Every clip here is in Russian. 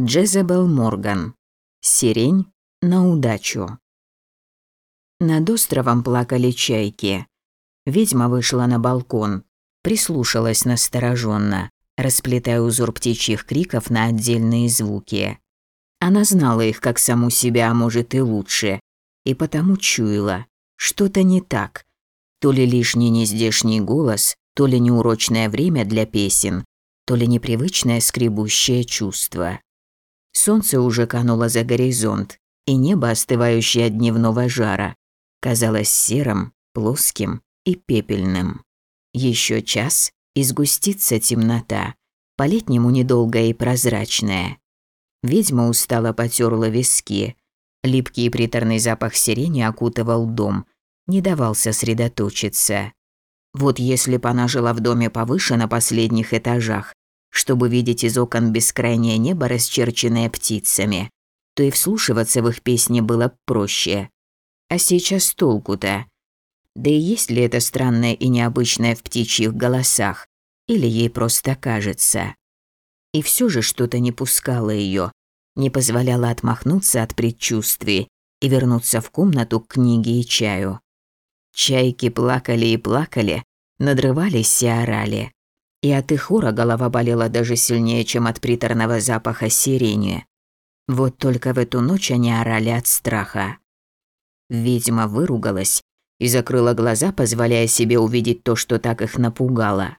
Джезебел Морган. Сирень на удачу. Над островом плакали чайки. Ведьма вышла на балкон, прислушалась настороженно, расплетая узор птичьих криков на отдельные звуки. Она знала их как саму себя, а может и лучше, и потому чуяла, что-то не так. То ли лишний нездешний голос, то ли неурочное время для песен, то ли непривычное скребущее чувство. Солнце уже кануло за горизонт, и небо, остывающее от дневного жара, казалось серым, плоским и пепельным. Еще час, и сгустится темнота, по-летнему недолгая и прозрачная. Ведьма устало потерла виски. Липкий и приторный запах сирени окутывал дом, не давал сосредоточиться. Вот если бы она жила в доме повыше на последних этажах, чтобы видеть из окон бескрайнее небо, расчерченное птицами, то и вслушиваться в их песни было проще. А сейчас толку-то? Да и есть ли это странное и необычное в птичьих голосах? Или ей просто кажется? И все же что-то не пускало ее, не позволяло отмахнуться от предчувствий и вернуться в комнату к книге и чаю. Чайки плакали и плакали, надрывались и орали и от их хора голова болела даже сильнее, чем от приторного запаха сирени. Вот только в эту ночь они орали от страха. Ведьма выругалась и закрыла глаза, позволяя себе увидеть то, что так их напугало.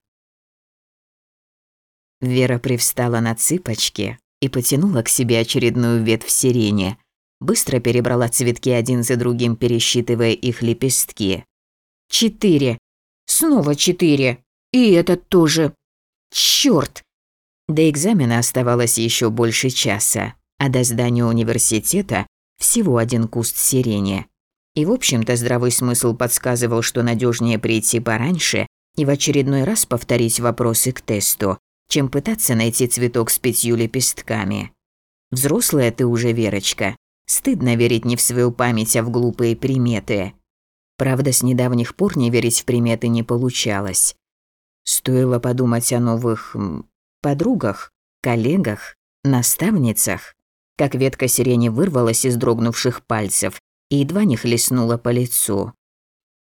Вера привстала на цыпочки и потянула к себе очередную ветвь сирени, быстро перебрала цветки один за другим, пересчитывая их лепестки. «Четыре! Снова четыре!» И этот тоже. Чёрт! До экзамена оставалось еще больше часа, а до здания университета всего один куст сирени. И, в общем-то, здравый смысл подсказывал, что надежнее прийти пораньше и в очередной раз повторить вопросы к тесту, чем пытаться найти цветок с пятью лепестками. Взрослая ты уже, Верочка. Стыдно верить не в свою память, а в глупые приметы. Правда, с недавних пор не верить в приметы не получалось. Стоило подумать о новых подругах, коллегах, наставницах, как ветка сирени вырвалась из дрогнувших пальцев и едва не хлестнула по лицу.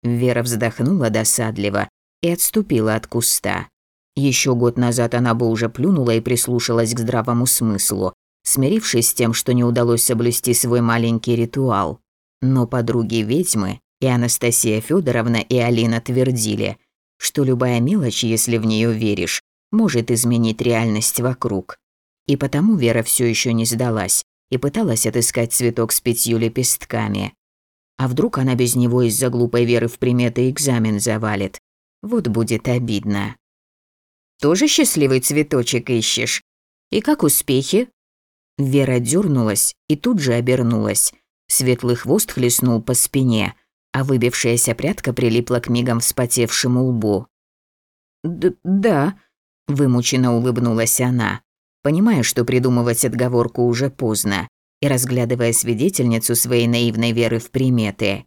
Вера вздохнула досадливо и отступила от куста. Еще год назад она бы уже плюнула и прислушалась к здравому смыслу, смирившись с тем, что не удалось соблюсти свой маленький ритуал. Но подруги ведьмы и Анастасия Федоровна и Алина твердили, что любая мелочь, если в нее веришь, может изменить реальность вокруг. И потому Вера все еще не сдалась и пыталась отыскать цветок с пятью лепестками. А вдруг она без него из-за глупой веры в приметы экзамен завалит? Вот будет обидно. «Тоже счастливый цветочек ищешь? И как успехи?» Вера дернулась и тут же обернулась. Светлый хвост хлестнул по спине, а выбившаяся прядка прилипла к мигом вспотевшему лбу. Д «Да», – вымученно улыбнулась она, понимая, что придумывать отговорку уже поздно, и разглядывая свидетельницу своей наивной веры в приметы.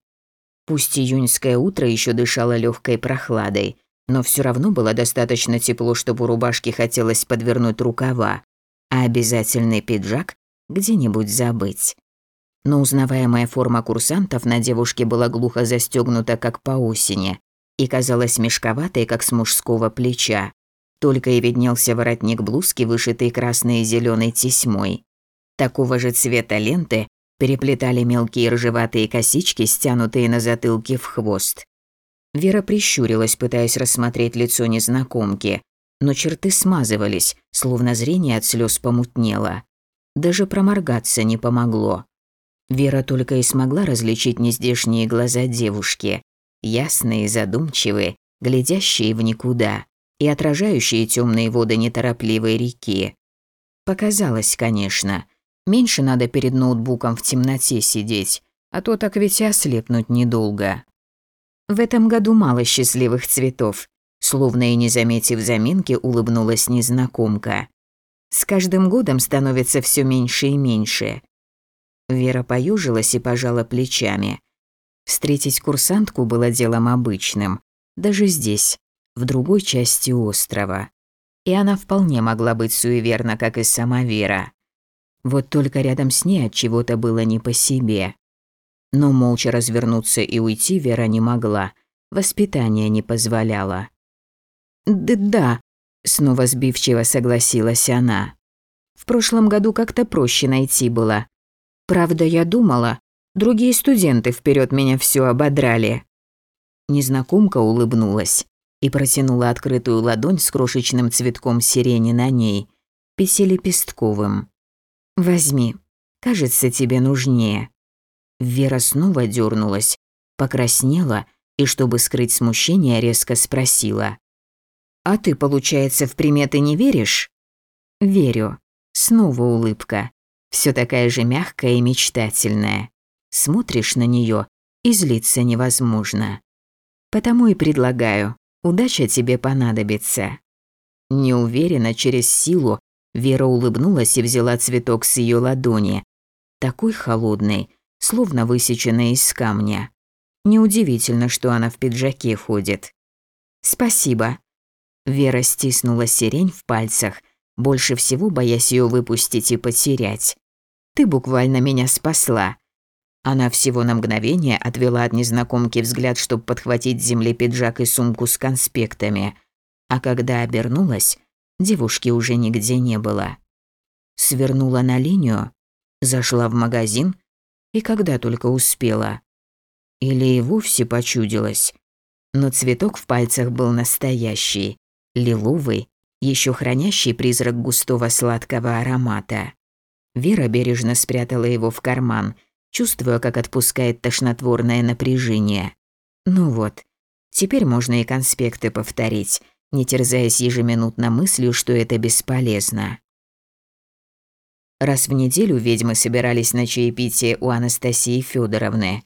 Пусть июньское утро еще дышало легкой прохладой, но все равно было достаточно тепло, чтобы у рубашки хотелось подвернуть рукава, а обязательный пиджак где-нибудь забыть но узнаваемая форма курсантов на девушке была глухо застегнута, как по осени, и казалась мешковатой, как с мужского плеча. Только и виднелся воротник блузки, вышитый красной и зеленой тесьмой. Такого же цвета ленты переплетали мелкие ржеватые косички, стянутые на затылке в хвост. Вера прищурилась, пытаясь рассмотреть лицо незнакомки, но черты смазывались, словно зрение от слез помутнело. Даже проморгаться не помогло. Вера только и смогла различить нездешние глаза девушки, ясные, задумчивые, глядящие в никуда и отражающие темные воды неторопливой реки. Показалось, конечно. Меньше надо перед ноутбуком в темноте сидеть, а то так ведь и ослепнуть недолго. В этом году мало счастливых цветов, словно и не заметив заминки, улыбнулась незнакомка. С каждым годом становится все меньше и меньше. Вера поюжилась и пожала плечами. Встретить курсантку было делом обычным, даже здесь, в другой части острова. И она вполне могла быть суеверна, как и сама Вера. Вот только рядом с ней от чего-то было не по себе. Но молча развернуться и уйти Вера не могла. Воспитание не позволяло. «Да-да», — снова сбивчиво согласилась она. «В прошлом году как-то проще найти было. Правда, я думала, другие студенты вперед меня все ободрали». Незнакомка улыбнулась и протянула открытую ладонь с крошечным цветком сирени на ней, пятилепестковым. «Возьми, кажется, тебе нужнее». Вера снова дернулась, покраснела и, чтобы скрыть смущение, резко спросила. «А ты, получается, в приметы не веришь?» «Верю». Снова улыбка. Все такая же мягкая и мечтательная. Смотришь на нее, и злиться невозможно. Потому и предлагаю, удача тебе понадобится. Неуверенно, через силу, Вера улыбнулась и взяла цветок с ее ладони. Такой холодный, словно высеченный из камня. Неудивительно, что она в пиджаке ходит. «Спасибо». Вера стиснула сирень в пальцах, больше всего боясь ее выпустить и потерять. «Ты буквально меня спасла». Она всего на мгновение отвела от незнакомки взгляд, чтобы подхватить с земли пиджак и сумку с конспектами. А когда обернулась, девушки уже нигде не было. Свернула на линию, зашла в магазин и когда только успела. Или и вовсе почудилась. Но цветок в пальцах был настоящий, лиловый, еще хранящий призрак густого сладкого аромата. Вера бережно спрятала его в карман, чувствуя, как отпускает тошнотворное напряжение. Ну вот, теперь можно и конспекты повторить, не терзаясь ежеминутно мыслью, что это бесполезно. Раз в неделю ведьмы собирались на чаепитие у Анастасии Федоровны.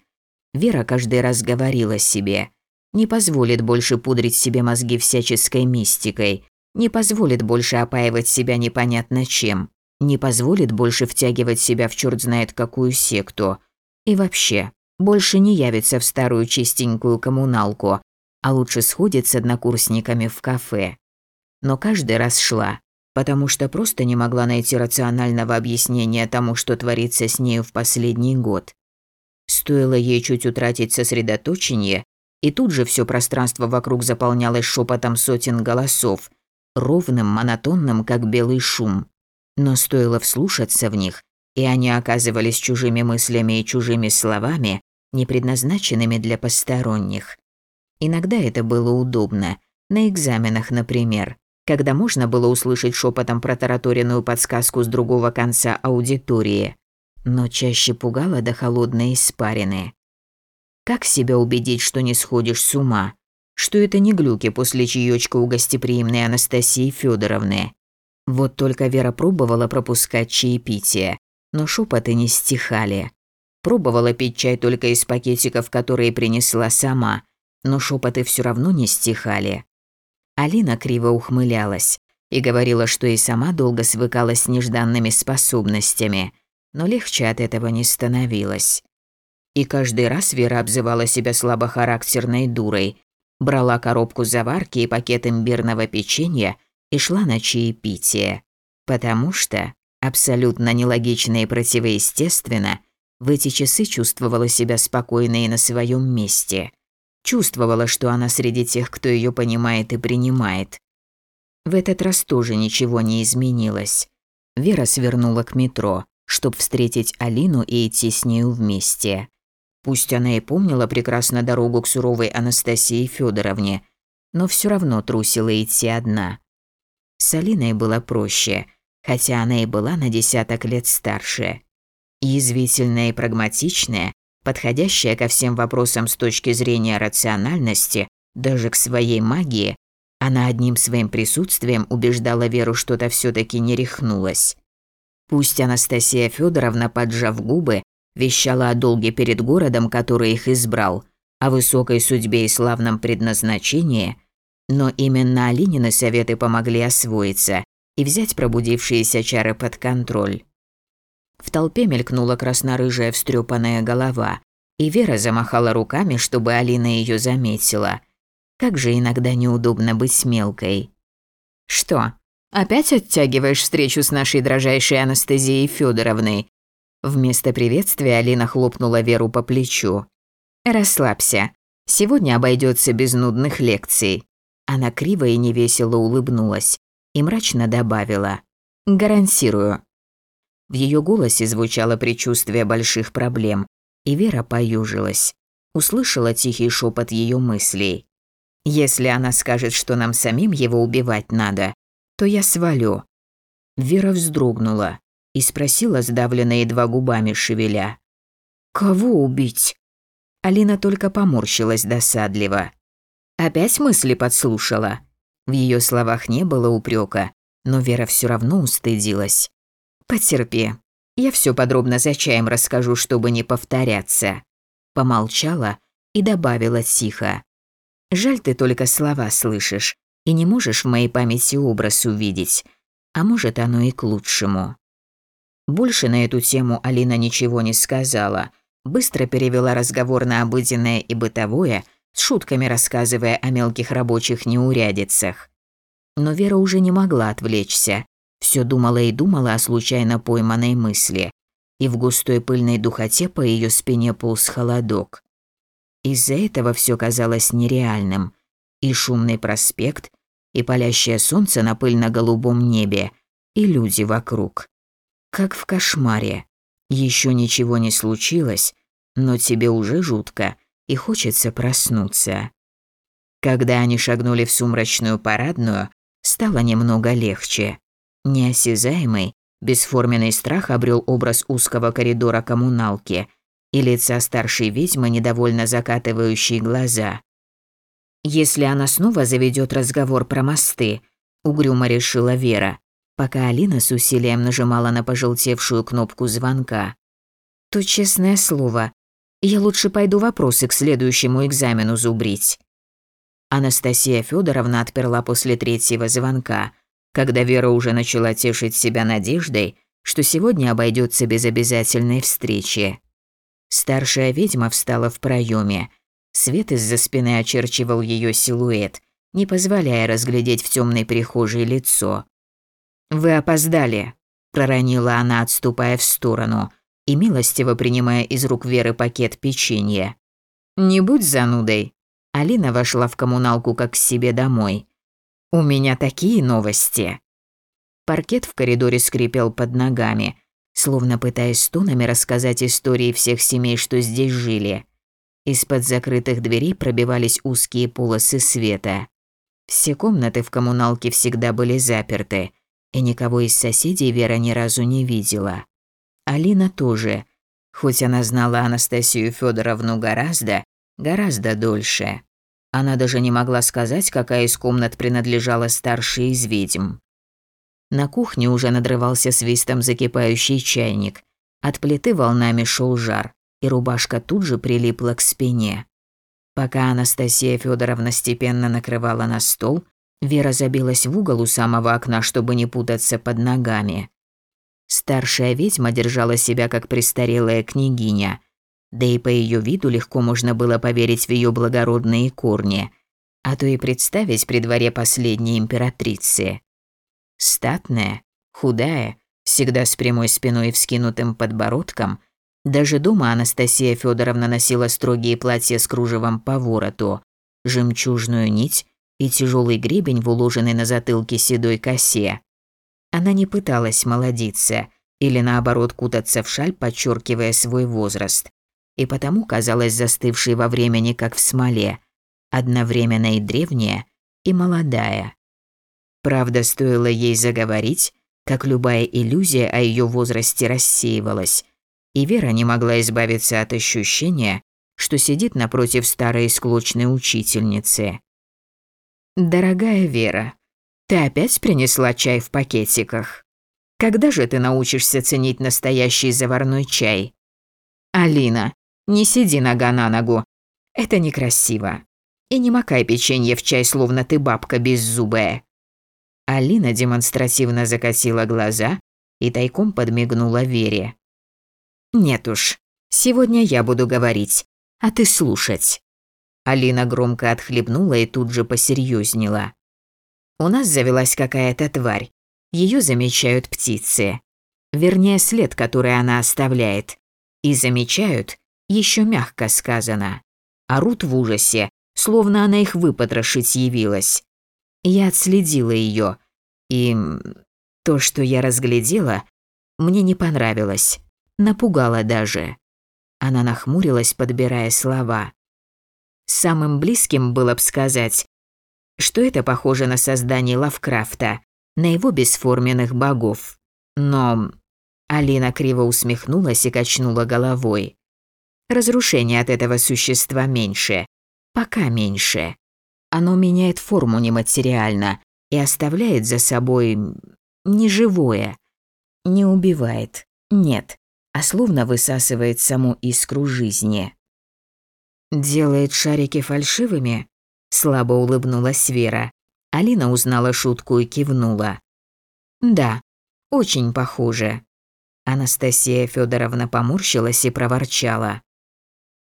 Вера каждый раз говорила себе, не позволит больше пудрить себе мозги всяческой мистикой, не позволит больше опаивать себя непонятно чем, не позволит больше втягивать себя в черт знает какую секту. И вообще, больше не явится в старую чистенькую коммуналку, а лучше сходит с однокурсниками в кафе. Но каждый раз шла, потому что просто не могла найти рационального объяснения тому, что творится с нею в последний год. Стоило ей чуть утратить сосредоточение, и тут же все пространство вокруг заполнялось шепотом сотен голосов, ровным, монотонным, как белый шум. Но стоило вслушаться в них, и они оказывались чужими мыслями и чужими словами, не предназначенными для посторонних. Иногда это было удобно, на экзаменах, например, когда можно было услышать шепотом протараторенную подсказку с другого конца аудитории, но чаще пугало до холодной испарины. Как себя убедить, что не сходишь с ума? Что это не глюки после чаёчка у гостеприимной Анастасии Федоровны? Вот только Вера пробовала пропускать чаепитие, но шепоты не стихали. Пробовала пить чай только из пакетиков, которые принесла сама, но шепоты все равно не стихали. Алина криво ухмылялась и говорила, что и сама долго свыкалась с нежданными способностями, но легче от этого не становилось. И каждый раз Вера обзывала себя слабохарактерной дурой, брала коробку заварки и пакет имбирного печенья и шла на чаепитие, потому что, абсолютно нелогично и противоестественно, в эти часы чувствовала себя спокойной и на своем месте. Чувствовала, что она среди тех, кто ее понимает и принимает. В этот раз тоже ничего не изменилось. Вера свернула к метро, чтобы встретить Алину и идти с нею вместе. Пусть она и помнила прекрасно дорогу к суровой Анастасии Федоровне, но все равно трусила идти одна. С Алиной было проще, хотя она и была на десяток лет старше. Язвительная и прагматичная, подходящая ко всем вопросам с точки зрения рациональности, даже к своей магии, она одним своим присутствием убеждала Веру, что-то все таки не рехнулась. Пусть Анастасия Федоровна, поджав губы, вещала о долге перед городом, который их избрал, о высокой судьбе и славном предназначении, но именно Алинины советы помогли освоиться и взять пробудившиеся чары под контроль. В толпе мелькнула краснорыжая встрепанная голова, и Вера замахала руками, чтобы Алина ее заметила. Как же иногда неудобно быть мелкой. «Что, Опять оттягиваешь встречу с нашей дрожайшей Анастазией Федоровной. Вместо приветствия Алина хлопнула Веру по плечу. «Расслабься. Сегодня обойдется без нудных лекций». Она криво и невесело улыбнулась и мрачно добавила. «Гарантирую». В ее голосе звучало предчувствие больших проблем, и Вера поюжилась. Услышала тихий шепот ее мыслей. «Если она скажет, что нам самим его убивать надо, то я свалю». Вера вздрогнула и спросила, сдавленная едва губами шевеля. «Кого убить?» Алина только поморщилась досадливо. Опять мысли подслушала. В ее словах не было упрека, но Вера все равно устыдилась. «Потерпи. Я все подробно за чаем расскажу, чтобы не повторяться». Помолчала и добавила тихо. «Жаль, ты только слова слышишь и не можешь в моей памяти образ увидеть. А может, оно и к лучшему». Больше на эту тему Алина ничего не сказала, быстро перевела разговор на обыденное и бытовое, с шутками рассказывая о мелких рабочих неурядицах. Но Вера уже не могла отвлечься. Все думала и думала о случайно пойманной мысли, и в густой пыльной духоте по ее спине полз холодок. Из-за этого все казалось нереальным. И шумный проспект, и палящее солнце на пыльно-голубом небе, и люди вокруг. Как в кошмаре. Еще ничего не случилось, но тебе уже жутко и хочется проснуться. Когда они шагнули в сумрачную парадную, стало немного легче. Неосязаемый, бесформенный страх обрел образ узкого коридора коммуналки и лица старшей ведьмы, недовольно закатывающей глаза. «Если она снова заведет разговор про мосты», – угрюмо решила Вера, пока Алина с усилием нажимала на пожелтевшую кнопку звонка. «То честное слово, я лучше пойду вопросы к следующему экзамену зубрить». Анастасия Федоровна отперла после третьего звонка, когда Вера уже начала тешить себя надеждой, что сегодня обойдется без обязательной встречи. Старшая ведьма встала в проеме. Свет из-за спины очерчивал ее силуэт, не позволяя разглядеть в темной прихожей лицо. «Вы опоздали», – проронила она, отступая в сторону и милостиво принимая из рук Веры пакет печенья. «Не будь занудой». Алина вошла в коммуналку как к себе домой. «У меня такие новости». Паркет в коридоре скрипел под ногами, словно пытаясь стонами рассказать истории всех семей, что здесь жили. Из-под закрытых дверей пробивались узкие полосы света. Все комнаты в коммуналке всегда были заперты, и никого из соседей Вера ни разу не видела. Алина тоже, хоть она знала Анастасию Федоровну гораздо, гораздо дольше. Она даже не могла сказать, какая из комнат принадлежала старшей из ведьм. На кухне уже надрывался свистом закипающий чайник. От плиты волнами шел жар, и рубашка тут же прилипла к спине. Пока Анастасия Федоровна степенно накрывала на стол, Вера забилась в угол у самого окна, чтобы не путаться под ногами. Старшая ведьма держала себя как престарелая княгиня, да и по ее виду легко можно было поверить в ее благородные корни, а то и представить при дворе последней императрицы. Статная, худая, всегда с прямой спиной и вскинутым подбородком, даже дома Анастасия Федоровна носила строгие платья с кружевом по вороту, жемчужную нить и тяжелый гребень в уложенной на затылке седой косе. Она не пыталась молодиться или наоборот кутаться в шаль, подчеркивая свой возраст, и потому казалась застывшей во времени, как в смоле, одновременно и древняя, и молодая. Правда, стоило ей заговорить, как любая иллюзия о ее возрасте рассеивалась, и Вера не могла избавиться от ощущения, что сидит напротив старой склочной учительницы. «Дорогая Вера, ты опять принесла чай в пакетиках? Когда же ты научишься ценить настоящий заварной чай? Алина, не сиди нога на ногу. Это некрасиво. И не макай печенье в чай, словно ты бабка беззубая. Алина демонстративно закатила глаза и тайком подмигнула Вере. «Нет уж, сегодня я буду говорить, а ты слушать». Алина громко отхлебнула и тут же посерьезнела. У нас завелась какая-то тварь, Ее замечают птицы. Вернее, след, который она оставляет. И замечают, еще мягко сказано. Орут в ужасе, словно она их выпотрошить явилась. Я отследила ее, и то, что я разглядела, мне не понравилось, напугало даже. Она нахмурилась, подбирая слова. Самым близким было бы сказать, что это похоже на создание Лавкрафта, на его бесформенных богов. Но Алина криво усмехнулась и качнула головой. Разрушение от этого существа меньше. Пока меньше. Оно меняет форму нематериально и оставляет за собой неживое. Не убивает. Нет. А словно высасывает саму искру жизни. «Делает шарики фальшивыми?» Слабо улыбнулась Вера. Алина узнала шутку и кивнула. «Да, очень похоже». Анастасия Федоровна поморщилась и проворчала.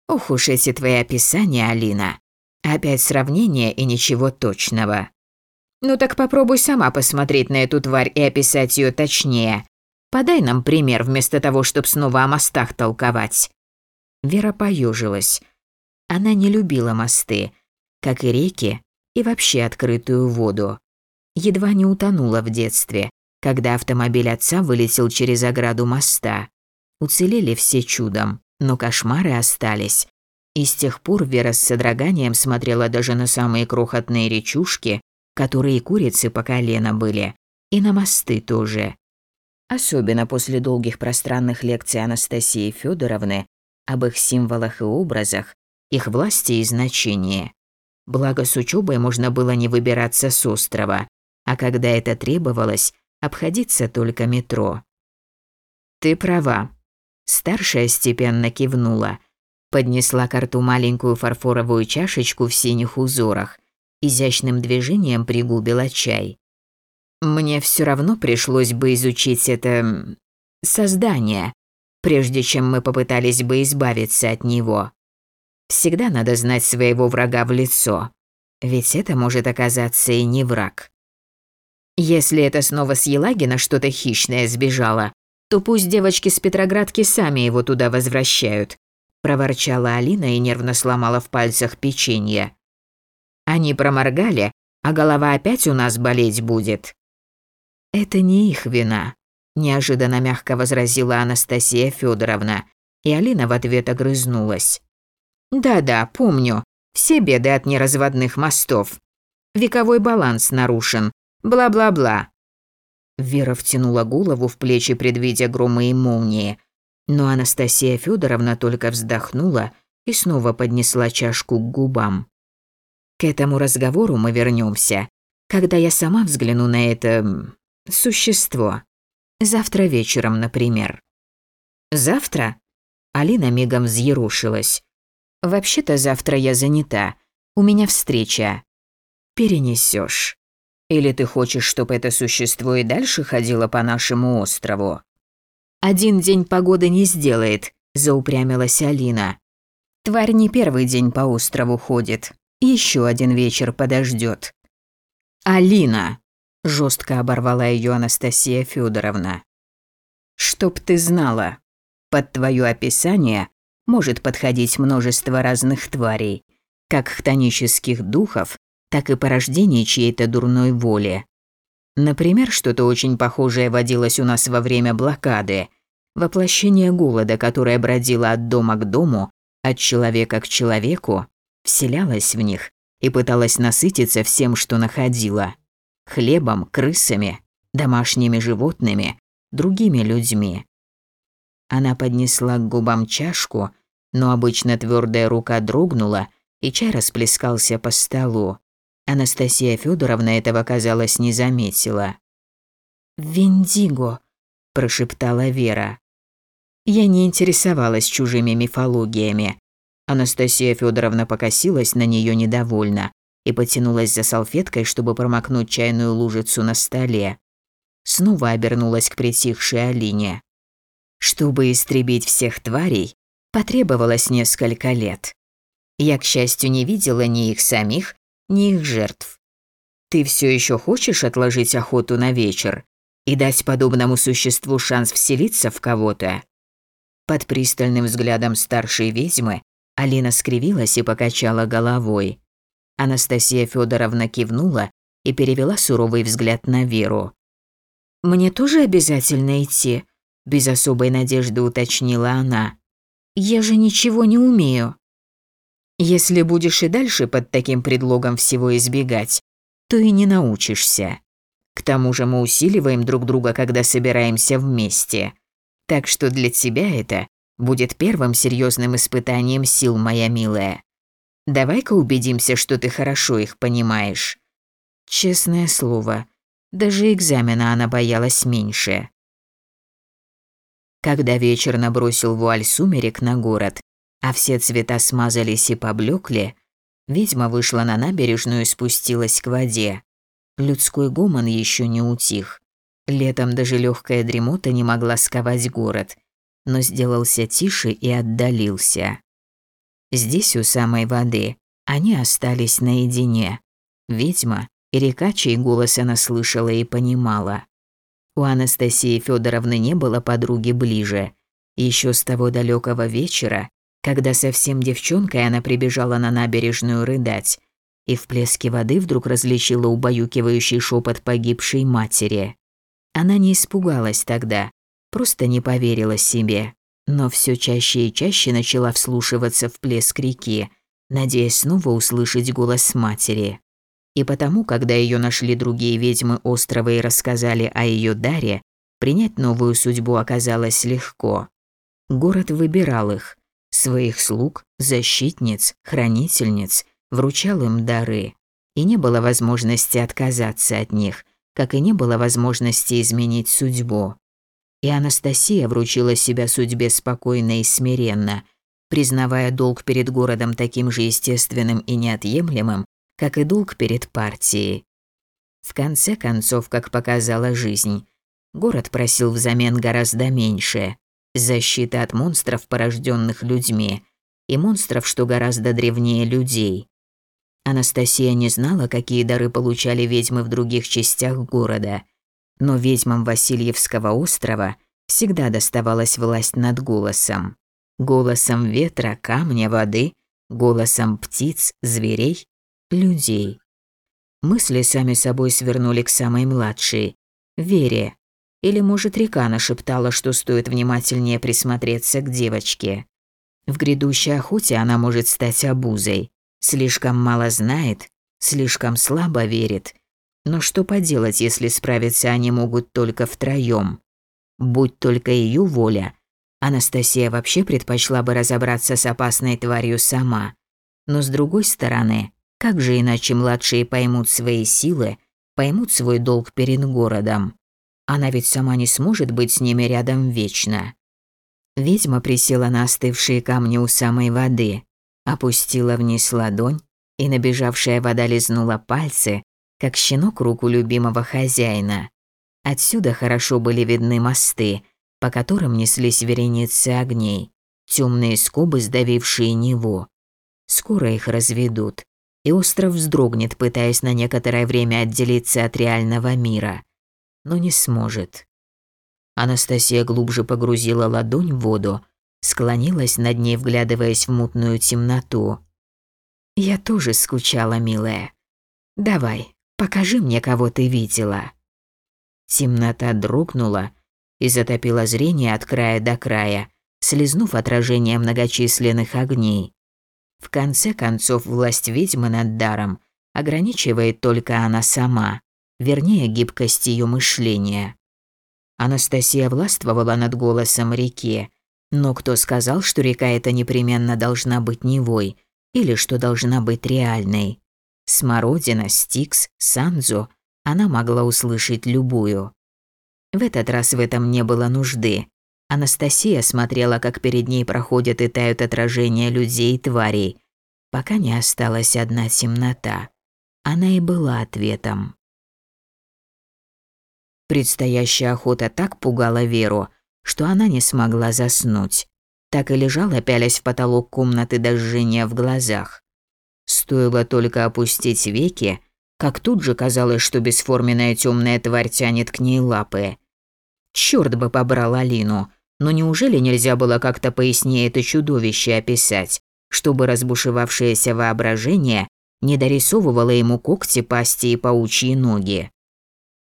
«Ох уж эти твои описания, Алина. Опять сравнение и ничего точного. Ну так попробуй сама посмотреть на эту тварь и описать ее точнее. Подай нам пример вместо того, чтобы снова о мостах толковать». Вера поежилась. Она не любила мосты, как и реки и вообще открытую воду. Едва не утонула в детстве, когда автомобиль отца вылетел через ограду моста. Уцелели все чудом, но кошмары остались. И с тех пор Вера с содроганием смотрела даже на самые крохотные речушки, которые курицы по колено были, и на мосты тоже. Особенно после долгих пространных лекций Анастасии Федоровны об их символах и образах, их власти и значении. Благо с учебой можно было не выбираться с острова, а когда это требовалось, обходиться только метро. «Ты права». Старшая степенно кивнула, поднесла к рту маленькую фарфоровую чашечку в синих узорах, изящным движением пригубила чай. «Мне все равно пришлось бы изучить это... создание, прежде чем мы попытались бы избавиться от него. Всегда надо знать своего врага в лицо, ведь это может оказаться и не враг. Если это снова с Елагина что-то хищное сбежало, то пусть девочки с Петроградки сами его туда возвращают», проворчала Алина и нервно сломала в пальцах печенье. «Они проморгали, а голова опять у нас болеть будет». «Это не их вина», – неожиданно мягко возразила Анастасия Федоровна, и Алина в ответ огрызнулась. Да-да, помню. Все беды от неразводных мостов. Вековой баланс нарушен. Бла-бла-бла. Вера втянула голову в плечи, предвидя громы и молнии. Но Анастасия Федоровна только вздохнула и снова поднесла чашку к губам. К этому разговору мы вернемся, когда я сама взгляну на это существо. Завтра вечером, например. Завтра? Алина мигом взъерушилась. Вообще-то завтра я занята. У меня встреча. Перенесешь. Или ты хочешь, чтобы это существо и дальше ходило по нашему острову? Один день погоды не сделает, заупрямилась Алина. Тварь не первый день по острову ходит. Еще один вечер подождет. Алина, жестко оборвала ее Анастасия Федоровна. Чтоб ты знала, под твое описание может подходить множество разных тварей, как хтонических духов, так и порождений чьей-то дурной воли. Например, что-то очень похожее водилось у нас во время блокады. Воплощение голода, которое бродило от дома к дому, от человека к человеку, вселялось в них и пыталось насытиться всем, что находило. Хлебом, крысами, домашними животными, другими людьми. Она поднесла к губам чашку, но обычно твердая рука дрогнула, и чай расплескался по столу. Анастасия Федоровна этого, казалось, не заметила. «Виндиго», – прошептала Вера. Я не интересовалась чужими мифологиями. Анастасия Федоровна покосилась на нее недовольно и потянулась за салфеткой, чтобы промокнуть чайную лужицу на столе. Снова обернулась к притихшей Алине. Чтобы истребить всех тварей, потребовалось несколько лет. Я, к счастью, не видела ни их самих, ни их жертв. Ты все еще хочешь отложить охоту на вечер? и дать подобному существу шанс вселиться в кого-то. Под пристальным взглядом старшей ведьмы Алина скривилась и покачала головой. Анастасия Федоровна кивнула и перевела суровый взгляд на Веру. «Мне тоже обязательно идти?» – без особой надежды уточнила она. «Я же ничего не умею». «Если будешь и дальше под таким предлогом всего избегать, то и не научишься. К тому же мы усиливаем друг друга, когда собираемся вместе. Так что для тебя это будет первым серьезным испытанием сил, моя милая. Давай-ка убедимся, что ты хорошо их понимаешь. Честное слово, даже экзамена она боялась меньше. Когда вечер набросил вуаль сумерек на город, а все цвета смазались и поблекли, ведьма вышла на набережную и спустилась к воде. Людской гомон еще не утих. Летом даже легкая дремота не могла сковать город, но сделался тише и отдалился. Здесь, у самой воды, они остались наедине. Ведьма и река, чей голос она слышала и понимала. У Анастасии Федоровны не было подруги ближе. Еще с того далекого вечера, когда совсем девчонкой она прибежала на набережную рыдать, и в плеске воды вдруг различила убаюкивающий шепот погибшей матери. Она не испугалась тогда, просто не поверила себе, но все чаще и чаще начала вслушиваться в плеск реки, надеясь снова услышать голос матери. И потому, когда ее нашли другие ведьмы острова и рассказали о ее даре, принять новую судьбу оказалось легко. Город выбирал их, своих слуг, защитниц, хранительниц, вручал им дары, и не было возможности отказаться от них, как и не было возможности изменить судьбу. И Анастасия вручила себя судьбе спокойно и смиренно, признавая долг перед городом таким же естественным и неотъемлемым, как и долг перед партией. В конце концов, как показала жизнь, город просил взамен гораздо меньше – защиты от монстров, порожденных людьми, и монстров, что гораздо древнее людей. Анастасия не знала, какие дары получали ведьмы в других частях города, но ведьмам Васильевского острова всегда доставалась власть над голосом. Голосом ветра, камня, воды, голосом птиц, зверей, людей. Мысли сами собой свернули к самой младшей, Вере. Или, может, река нашептала, что стоит внимательнее присмотреться к девочке. В грядущей охоте она может стать обузой. Слишком мало знает, слишком слабо верит. Но что поделать, если справиться они могут только втроём? Будь только ее воля, Анастасия вообще предпочла бы разобраться с опасной тварью сама. Но с другой стороны, как же иначе младшие поймут свои силы, поймут свой долг перед городом? Она ведь сама не сможет быть с ними рядом вечно. Ведьма присела на остывшие камни у самой воды опустила вниз ладонь, и набежавшая вода лизнула пальцы, как щенок руку любимого хозяина. Отсюда хорошо были видны мосты, по которым неслись вереницы огней, темные скобы, сдавившие него. Скоро их разведут, и остров вздрогнет, пытаясь на некоторое время отделиться от реального мира. Но не сможет. Анастасия глубже погрузила ладонь в воду, склонилась над ней, вглядываясь в мутную темноту. «Я тоже скучала, милая. Давай, покажи мне, кого ты видела». Темнота дрогнула и затопила зрение от края до края, слезнув отражение многочисленных огней. В конце концов, власть ведьмы над даром ограничивает только она сама, вернее, гибкость ее мышления. Анастасия властвовала над голосом реки, но кто сказал, что река эта непременно должна быть Невой, или что должна быть реальной? Смородина, Стикс, Санзу она могла услышать любую. В этот раз в этом не было нужды. Анастасия смотрела, как перед ней проходят и тают отражения людей и тварей, пока не осталась одна темнота. Она и была ответом. Предстоящая охота так пугала Веру, что она не смогла заснуть. Так и лежала, пялясь в потолок комнаты до жжения в глазах. Стоило только опустить веки, как тут же казалось, что бесформенная темная тварь тянет к ней лапы. Черт бы побрал Алину, но неужели нельзя было как-то пояснее это чудовище описать, чтобы разбушевавшееся воображение не дорисовывало ему когти, пасти и паучьи ноги?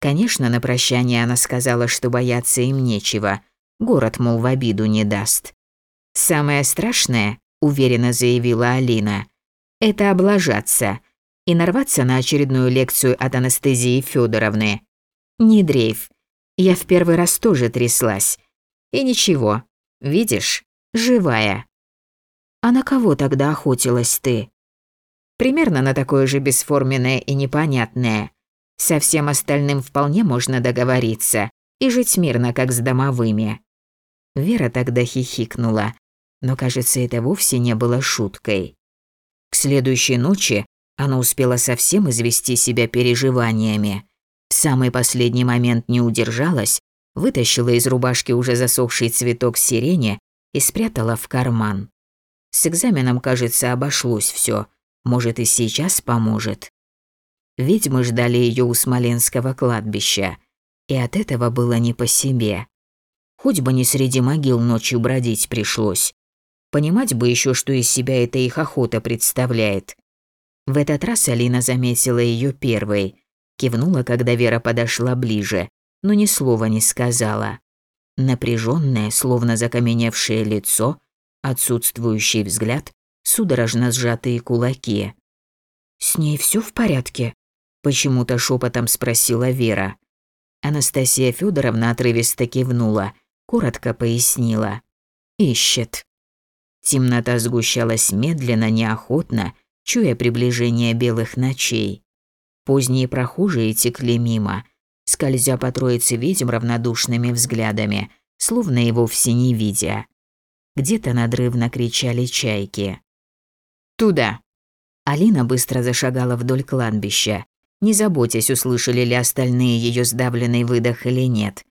Конечно, на прощание она сказала, что бояться им нечего, город, мол, в обиду не даст. «Самое страшное», – уверенно заявила Алина, – «это облажаться и нарваться на очередную лекцию от Анастезии Федоровны. Не дрейф, я в первый раз тоже тряслась. И ничего, видишь, живая. А на кого тогда охотилась ты? Примерно на такое же бесформенное и непонятное. Со всем остальным вполне можно договориться и жить мирно, как с домовыми. Вера тогда хихикнула, но, кажется, это вовсе не было шуткой. К следующей ночи она успела совсем извести себя переживаниями. В самый последний момент не удержалась, вытащила из рубашки уже засохший цветок сирени и спрятала в карман. С экзаменом, кажется, обошлось все. Может, и сейчас поможет. Ведьмы ждали ее у Смоленского кладбища, и от этого было не по себе. Хоть бы не среди могил ночью бродить пришлось. Понимать бы еще, что из себя эта их охота представляет. В этот раз Алина заметила ее первой, кивнула, когда Вера подошла ближе, но ни слова не сказала. Напряженное, словно закаменевшее лицо, отсутствующий взгляд, судорожно сжатые кулаки. «С ней все в порядке?» – почему-то шепотом спросила Вера. Анастасия Федоровна отрывисто кивнула, коротко пояснила. «Ищет». Темнота сгущалась медленно, неохотно, чуя приближение белых ночей. Поздние прохожие текли мимо, скользя по троице ведьм равнодушными взглядами, словно и вовсе не видя. Где-то надрывно кричали чайки. «Туда!» Алина быстро зашагала вдоль кладбища, не заботясь, услышали ли остальные ее сдавленный выдох или нет.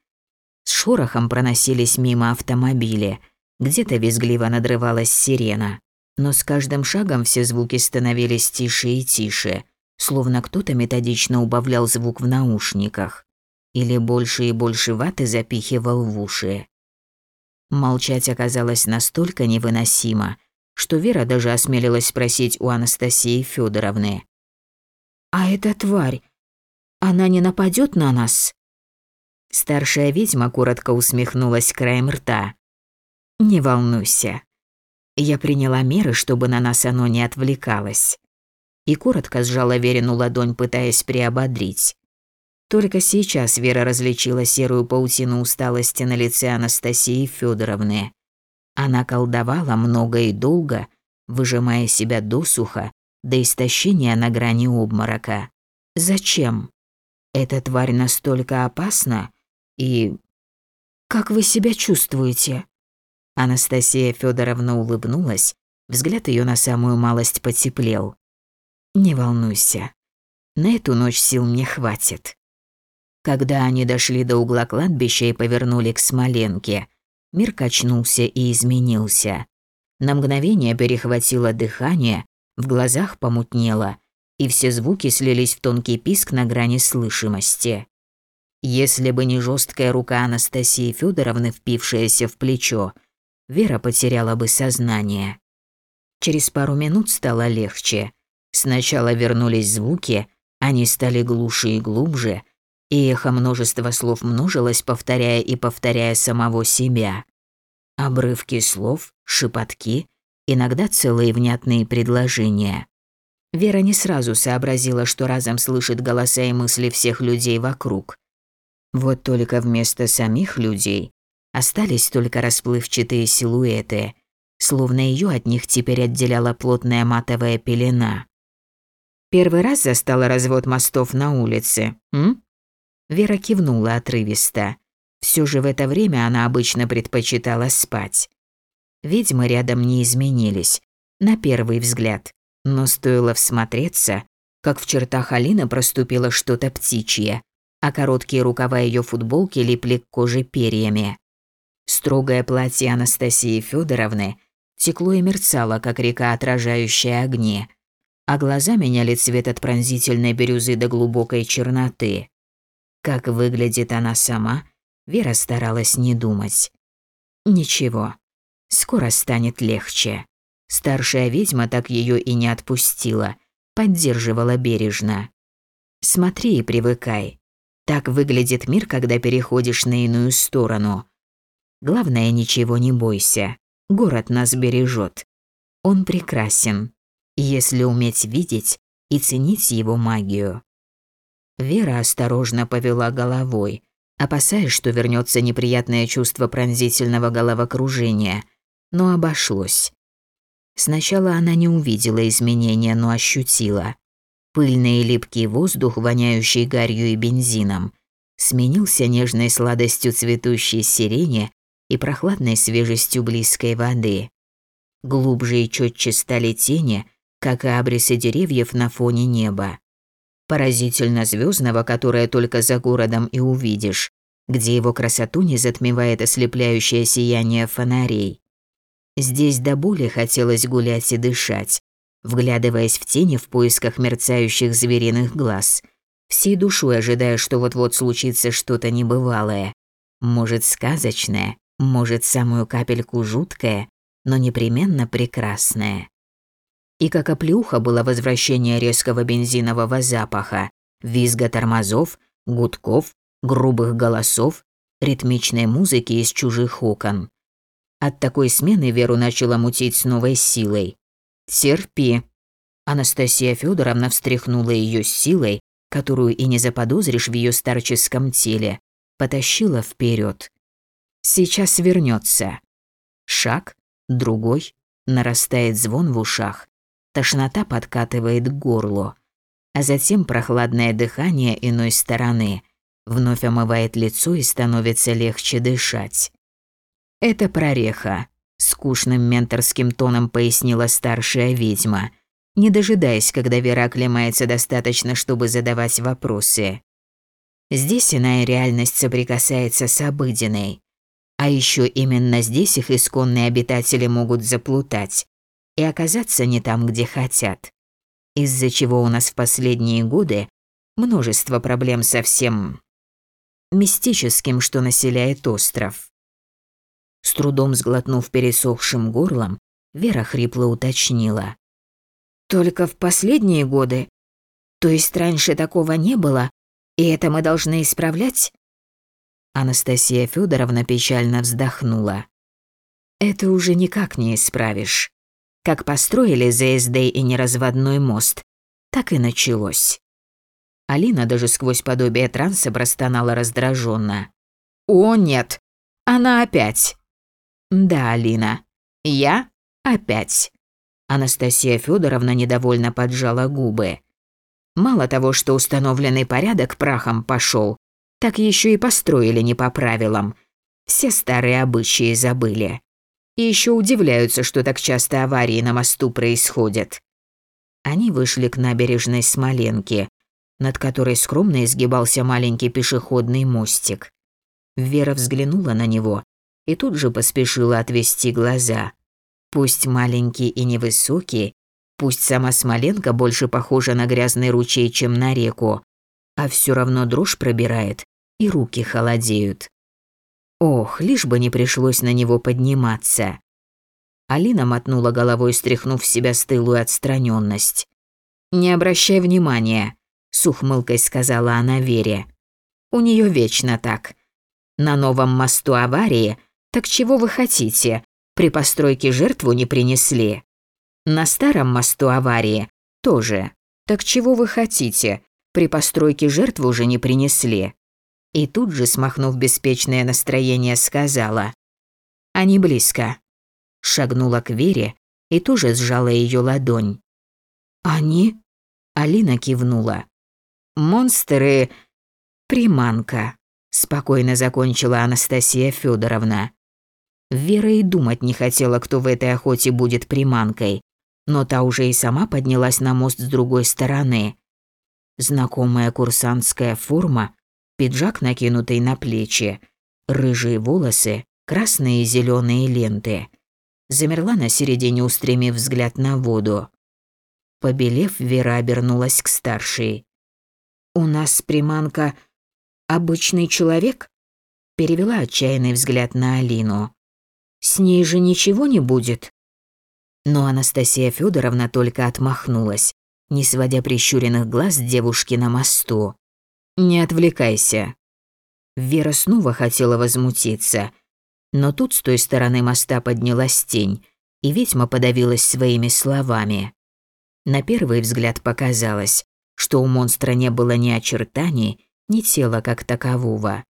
С шорохом проносились мимо автомобили, где-то визгливо надрывалась сирена но с каждым шагом все звуки становились тише и тише, словно кто-то методично убавлял звук в наушниках или больше и больше ваты запихивал в уши. Молчать оказалось настолько невыносимо, что Вера даже осмелилась спросить у Анастасии Федоровны. «А эта тварь, она не нападет на нас?» Старшая ведьма коротко усмехнулась краем рта. «Не волнуйся, я приняла меры, чтобы на нас оно не отвлекалось. И коротко сжала Верину ладонь, пытаясь приободрить. Только сейчас Вера различила серую паутину усталости на лице Анастасии Федоровны. Она колдовала много и долго, выжимая себя досуха, до истощения на грани обморока. Зачем? Эта тварь настолько опасна? И... Как вы себя чувствуете? Анастасия Федоровна улыбнулась, взгляд ее на самую малость потеплел. «Не волнуйся, на эту ночь сил мне хватит». Когда они дошли до угла кладбища и повернули к Смоленке, мир качнулся и изменился. На мгновение перехватило дыхание, в глазах помутнело, и все звуки слились в тонкий писк на грани слышимости. Если бы не жесткая рука Анастасии Федоровны, впившаяся в плечо, Вера потеряла бы сознание. Через пару минут стало легче. Сначала вернулись звуки, они стали глуше и глубже, и эхо множества слов множилось, повторяя и повторяя самого себя. Обрывки слов, шепотки, иногда целые внятные предложения. Вера не сразу сообразила, что разом слышит голоса и мысли всех людей вокруг. Вот только вместо самих людей Остались только расплывчатые силуэты, словно ее от них теперь отделяла плотная матовая пелена. Первый раз застала развод мостов на улице, м? Вера кивнула отрывисто. Все же в это время она обычно предпочитала спать. Ведьмы рядом не изменились, на первый взгляд, но стоило всмотреться, как в чертах Алины проступило что-то птичье, а короткие рукава ее футболки липли к коже перьями. Строгое платье Анастасии Федоровны текло и мерцало, как река, отражающая огни. А глаза меняли цвет от пронзительной бирюзы до глубокой черноты. Как выглядит она сама, Вера старалась не думать. Ничего, скоро станет легче. Старшая ведьма так ее и не отпустила, поддерживала бережно. Смотри и привыкай. Так выглядит мир, когда переходишь на иную сторону. Главное, ничего не бойся. Город нас бережет. Он прекрасен, если уметь видеть и ценить его магию. Вера осторожно повела головой, опасаясь, что вернется неприятное чувство пронзительного головокружения, но обошлось. Сначала она не увидела изменения, но ощутила. Пыльный и липкий воздух, воняющий гарью и бензином, сменился нежной сладостью цветущей сирени и прохладной свежестью близкой воды. Глубже и четче стали тени, как и абрисы деревьев на фоне неба. Поразительно звездного, которое только за городом и увидишь, где его красоту не затмевает ослепляющее сияние фонарей. Здесь до боли хотелось гулять и дышать, вглядываясь в тени в поисках мерцающих звериных глаз, всей душой ожидая, что вот-вот случится что-то небывалое, может сказочное, может, самую капельку жуткое, но непременно прекрасное. И как оплеуха было возвращение резкого бензинового запаха, визга тормозов, гудков, грубых голосов, ритмичной музыки из чужих окон. От такой смены Веру начала мутить с новой силой. «Терпи». Анастасия Федоровна встряхнула ее силой, которую и не заподозришь в ее старческом теле, потащила вперед. Сейчас вернется. Шаг, другой, нарастает звон в ушах, тошнота подкатывает к горлу, а затем прохладное дыхание иной стороны вновь омывает лицо и становится легче дышать. Это прореха, скучным менторским тоном пояснила старшая ведьма, не дожидаясь, когда Вера оклемается достаточно, чтобы задавать вопросы. Здесь иная реальность соприкасается с обыденной, а еще именно здесь их исконные обитатели могут заплутать и оказаться не там, где хотят. Из-за чего у нас в последние годы множество проблем со всем мистическим, что населяет остров. С трудом сглотнув пересохшим горлом, Вера хрипло уточнила. «Только в последние годы? То есть раньше такого не было, и это мы должны исправлять?» Анастасия Федоровна печально вздохнула. Это уже никак не исправишь. Как построили ЗСД и неразводной мост, так и началось. Алина даже сквозь подобие транса простонала раздраженно. «О, нет! Она опять!» «Да, Алина. Я опять». Анастасия Федоровна недовольно поджала губы. Мало того, что установленный порядок прахом пошел, так еще и построили не по правилам. Все старые обычаи забыли. И еще удивляются, что так часто аварии на мосту происходят. Они вышли к набережной Смоленки, над которой скромно изгибался маленький пешеходный мостик. Вера взглянула на него и тут же поспешила отвести глаза. Пусть маленький и невысокий, пусть сама Смоленка больше похожа на грязный ручей, чем на реку, а все равно дрожь пробирает, и руки холодеют. Ох, лишь бы не пришлось на него подниматься. Алина мотнула головой, стряхнув с себя стылую отстраненность. «Не обращай внимания», – с ухмылкой сказала она Вере. «У нее вечно так. На новом мосту аварии, так чего вы хотите? При постройке жертву не принесли. На старом мосту аварии тоже. Так чего вы хотите? При постройке жертву уже не принесли. И тут же, смахнув беспечное настроение, сказала. «Они близко». Шагнула к Вере и тоже сжала ее ладонь. «Они?» Алина кивнула. «Монстры...» «Приманка», – спокойно закончила Анастасия Федоровна. Вера и думать не хотела, кто в этой охоте будет приманкой, но та уже и сама поднялась на мост с другой стороны. Знакомая курсантская форма, пиджак, накинутый на плечи, рыжие волосы, красные и зеленые ленты. Замерла на середине, устремив взгляд на воду. Побелев, Вера обернулась к старшей. «У нас приманка обычный человек?» Перевела отчаянный взгляд на Алину. «С ней же ничего не будет?» Но Анастасия Федоровна только отмахнулась, не сводя прищуренных глаз девушки на мосту. «Не отвлекайся». Вера снова хотела возмутиться, но тут с той стороны моста поднялась тень, и ведьма подавилась своими словами. На первый взгляд показалось, что у монстра не было ни очертаний, ни тела как такового.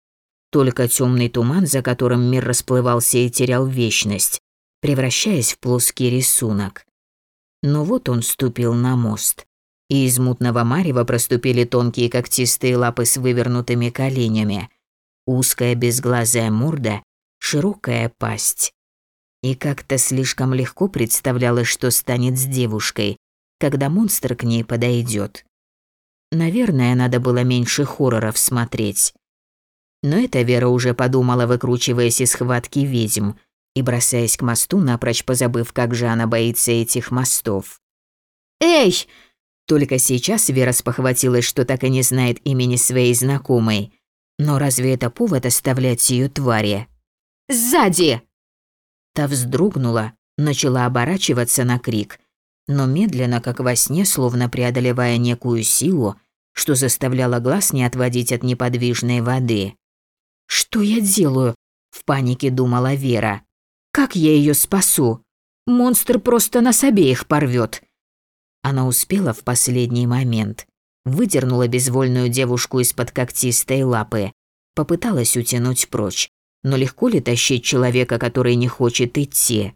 Только темный туман, за которым мир расплывался и терял вечность, превращаясь в плоский рисунок. Но вот он ступил на мост, и из мутного марева проступили тонкие когтистые лапы с вывернутыми коленями, узкая безглазая морда, широкая пасть. И как-то слишком легко представлялось, что станет с девушкой, когда монстр к ней подойдет. Наверное, надо было меньше хорроров смотреть. Но эта Вера уже подумала, выкручиваясь из схватки ведьм и бросаясь к мосту, напрочь позабыв, как же она боится этих мостов. «Эй!» Только сейчас Вера спохватилась, что так и не знает имени своей знакомой. Но разве это повод оставлять ее твари? «Сзади!» Та вздрогнула, начала оборачиваться на крик, но медленно, как во сне, словно преодолевая некую силу, что заставляло глаз не отводить от неподвижной воды. «Что я делаю?» – в панике думала Вера. «Как я ее спасу? Монстр просто нас обеих порвет. Она успела в последний момент. Выдернула безвольную девушку из-под когтистой лапы. Попыталась утянуть прочь. Но легко ли тащить человека, который не хочет идти?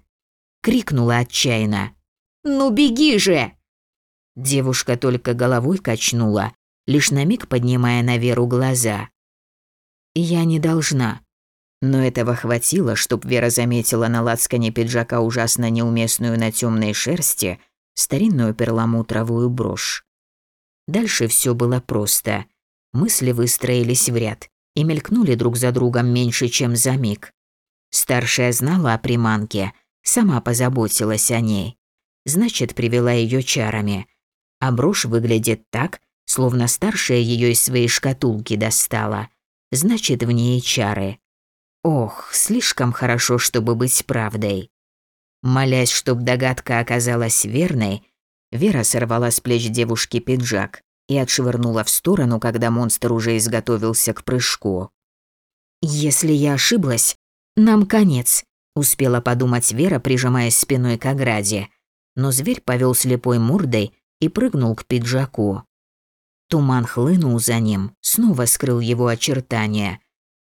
Крикнула отчаянно. «Ну беги же!» Девушка только головой качнула, лишь на миг поднимая на Веру глаза. «Я не должна». Но этого хватило, чтоб Вера заметила на лацкане пиджака ужасно неуместную на темной шерсти старинную перламутровую брошь. Дальше все было просто. Мысли выстроились в ряд и мелькнули друг за другом меньше, чем за миг. Старшая знала о приманке, сама позаботилась о ней значит, привела ее чарами. А брошь выглядит так, словно старшая ее из своей шкатулки достала. Значит, в ней чары. Ох, слишком хорошо, чтобы быть правдой. Молясь, чтоб догадка оказалась верной, Вера сорвала с плеч девушки пиджак и отшвырнула в сторону, когда монстр уже изготовился к прыжку. «Если я ошиблась, нам конец», – успела подумать Вера, прижимаясь спиной к ограде но зверь повел слепой мордой и прыгнул к пиджаку. Туман хлынул за ним, снова скрыл его очертания.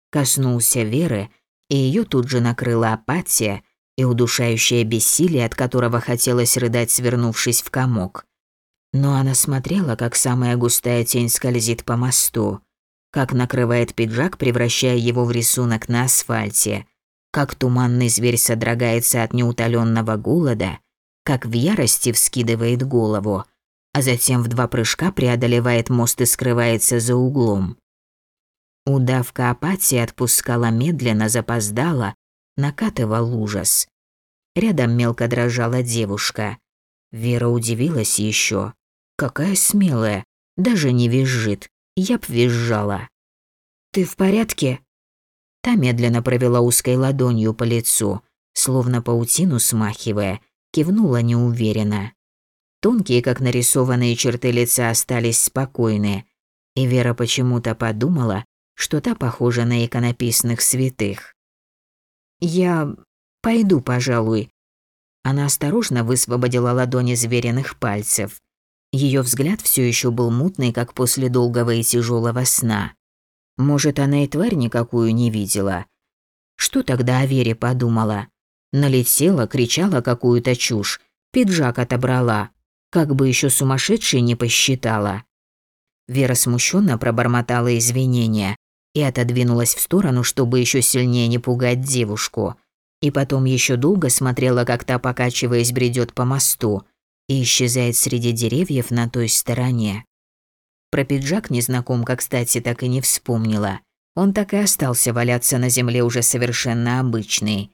Коснулся Веры, и ее тут же накрыла апатия и удушающее бессилие, от которого хотелось рыдать, свернувшись в комок. Но она смотрела, как самая густая тень скользит по мосту, как накрывает пиджак, превращая его в рисунок на асфальте, как туманный зверь содрогается от неутоленного голода – как в ярости вскидывает голову, а затем в два прыжка преодолевает мост и скрывается за углом. Удавка апатии отпускала медленно, запоздала, накатывал ужас. Рядом мелко дрожала девушка. Вера удивилась еще. Какая смелая, даже не визжит. Я б визжала. «Ты в порядке?» Та медленно провела узкой ладонью по лицу, словно паутину смахивая, кивнула неуверенно. Тонкие, как нарисованные черты лица остались спокойны, и Вера почему-то подумала, что та похожа на иконописных святых. «Я пойду, пожалуй». Она осторожно высвободила ладони звериных пальцев. Ее взгляд все еще был мутный, как после долгого и тяжелого сна. Может, она и тварь никакую не видела. Что тогда о Вере подумала? Налетела, кричала какую-то чушь, пиджак отобрала, как бы еще сумасшедшей не посчитала. Вера смущенно пробормотала извинения и отодвинулась в сторону, чтобы еще сильнее не пугать девушку. И потом еще долго смотрела, как та, покачиваясь, бредет по мосту и исчезает среди деревьев на той стороне. Про пиджак незнакомка, кстати, так и не вспомнила. Он так и остался валяться на земле уже совершенно обычный.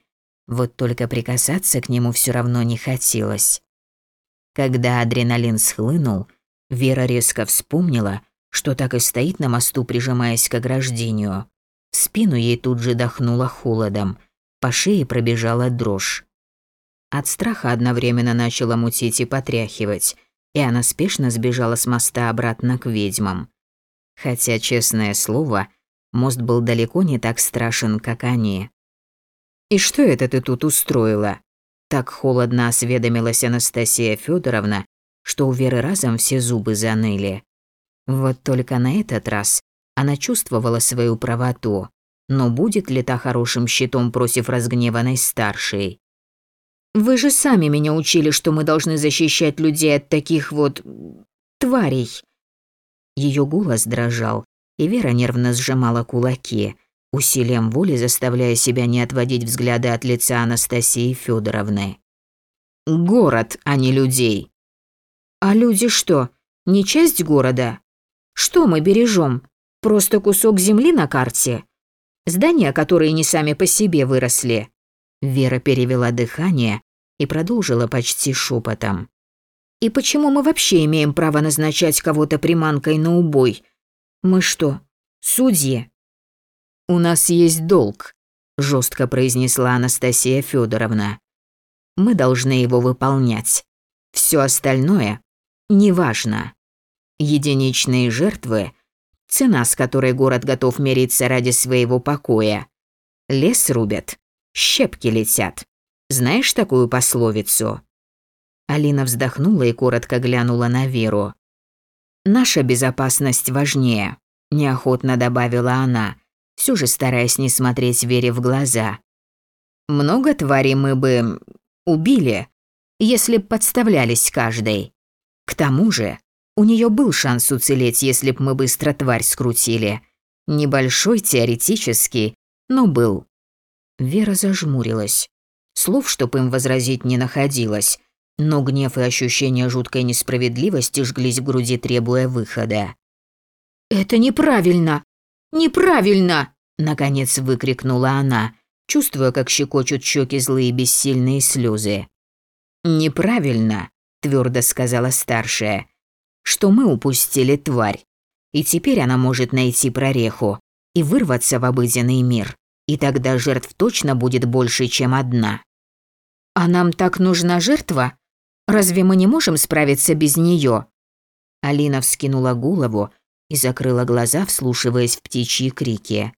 Вот только прикасаться к нему все равно не хотелось. Когда адреналин схлынул, Вера резко вспомнила, что так и стоит на мосту, прижимаясь к ограждению. В спину ей тут же дохнуло холодом, по шее пробежала дрожь. От страха одновременно начала мутить и потряхивать, и она спешно сбежала с моста обратно к ведьмам. Хотя, честное слово, мост был далеко не так страшен, как они. «И что это ты тут устроила?» Так холодно осведомилась Анастасия Федоровна, что у Веры разом все зубы заныли. Вот только на этот раз она чувствовала свою правоту, но будет ли та хорошим щитом против разгневанной старшей? «Вы же сами меня учили, что мы должны защищать людей от таких вот... тварей». Ее голос дрожал, и Вера нервно сжимала кулаки, усилием воли заставляя себя не отводить взгляды от лица Анастасии Федоровны. «Город, а не людей». «А люди что, не часть города? Что мы бережем? Просто кусок земли на карте? Здания, которые не сами по себе выросли?» Вера перевела дыхание и продолжила почти шепотом. «И почему мы вообще имеем право назначать кого-то приманкой на убой? Мы что, судьи?» «У нас есть долг», – жестко произнесла Анастасия Федоровна. «Мы должны его выполнять. Все остальное неважно. Единичные жертвы – цена, с которой город готов мириться ради своего покоя. Лес рубят, щепки летят. Знаешь такую пословицу?» Алина вздохнула и коротко глянула на Веру. «Наша безопасность важнее», – неохотно добавила она – все же стараясь не смотреть Вере в глаза. «Много тварей мы бы убили, если б подставлялись каждой. К тому же, у нее был шанс уцелеть, если б мы быстро тварь скрутили. Небольшой, теоретический, но был». Вера зажмурилась. Слов, чтоб им возразить, не находилось, но гнев и ощущение жуткой несправедливости жглись в груди, требуя выхода. «Это неправильно!» «Неправильно!» – наконец выкрикнула она, чувствуя, как щекочут щеки злые бессильные слезы. «Неправильно», – твердо сказала старшая, – «что мы упустили тварь, и теперь она может найти прореху и вырваться в обыденный мир, и тогда жертв точно будет больше, чем одна». «А нам так нужна жертва? Разве мы не можем справиться без нее?» Алина вскинула голову и закрыла глаза, вслушиваясь в птичьи крики.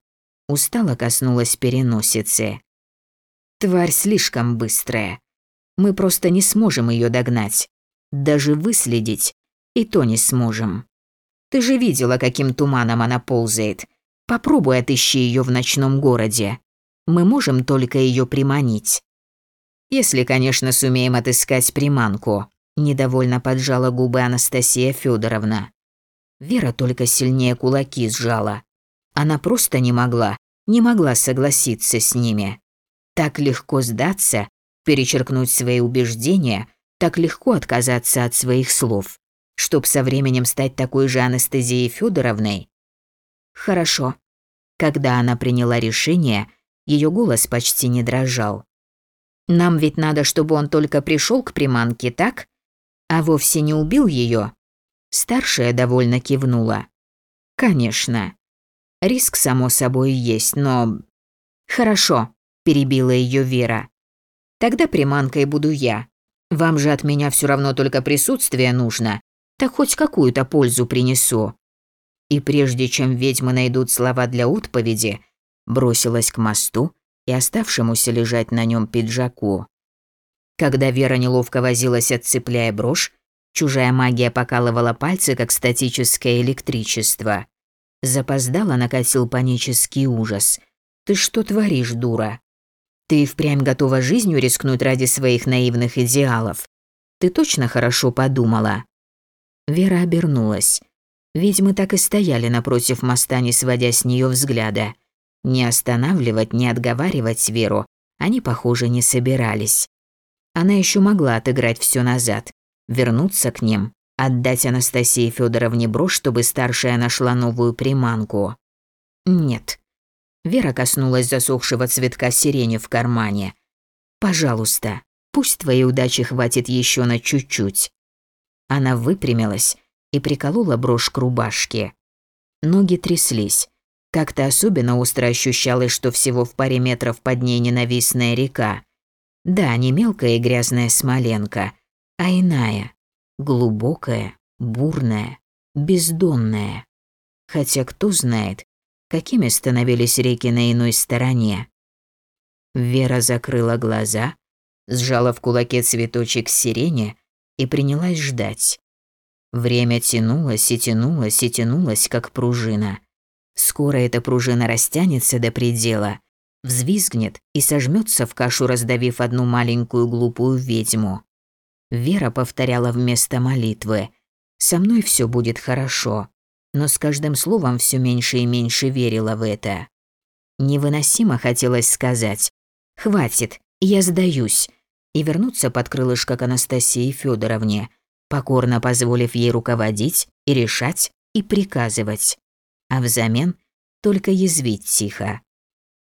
Устало коснулась переносицы. Тварь слишком быстрая. Мы просто не сможем ее догнать. Даже выследить. И то не сможем. Ты же видела, каким туманом она ползает. Попробуй отыщи ее в ночном городе. Мы можем только ее приманить. Если, конечно, сумеем отыскать приманку. Недовольно поджала губы Анастасия Федоровна. Вера только сильнее кулаки сжала. Она просто не могла, не могла согласиться с ними. Так легко сдаться, перечеркнуть свои убеждения, так легко отказаться от своих слов, чтоб со временем стать такой же Анастасией Федоровной. Хорошо. Когда она приняла решение, ее голос почти не дрожал. Нам ведь надо, чтобы он только пришел к приманке, так? А вовсе не убил ее. Старшая довольно кивнула. «Конечно. Риск, само собой, есть, но...» «Хорошо», – перебила ее Вера. «Тогда приманкой буду я. Вам же от меня все равно только присутствие нужно, так хоть какую-то пользу принесу». И прежде чем ведьмы найдут слова для отповеди, бросилась к мосту и оставшемуся лежать на нем пиджаку. Когда Вера неловко возилась, отцепляя брошь, Чужая магия покалывала пальцы, как статическое электричество. Запоздало накатил панический ужас. «Ты что творишь, дура? Ты впрямь готова жизнью рискнуть ради своих наивных идеалов? Ты точно хорошо подумала?» Вера обернулась. Ведьмы так и стояли напротив моста, не сводя с нее взгляда. Не останавливать, не отговаривать Веру они, похоже, не собирались. Она еще могла отыграть все назад, вернуться к ним, отдать Анастасии Федоровне брошь, чтобы старшая нашла новую приманку. Нет. Вера коснулась засохшего цветка сирени в кармане. Пожалуйста, пусть твоей удачи хватит еще на чуть-чуть. Она выпрямилась и приколола брошь к рубашке. Ноги тряслись. Как-то особенно остро ощущалось, что всего в паре метров под ней ненавистная река. Да, не мелкая и грязная Смоленка, а иная, глубокая, бурная, бездонная. Хотя кто знает, какими становились реки на иной стороне. Вера закрыла глаза, сжала в кулаке цветочек сирени и принялась ждать. Время тянулось и тянулось и тянулось, как пружина. Скоро эта пружина растянется до предела, взвизгнет и сожмется в кашу, раздавив одну маленькую глупую ведьму. Вера повторяла вместо молитвы «Со мной все будет хорошо», но с каждым словом все меньше и меньше верила в это. Невыносимо хотелось сказать «Хватит, я сдаюсь», и вернуться под крылышко к Анастасии Федоровне, покорно позволив ей руководить и решать и приказывать. А взамен только язвить тихо.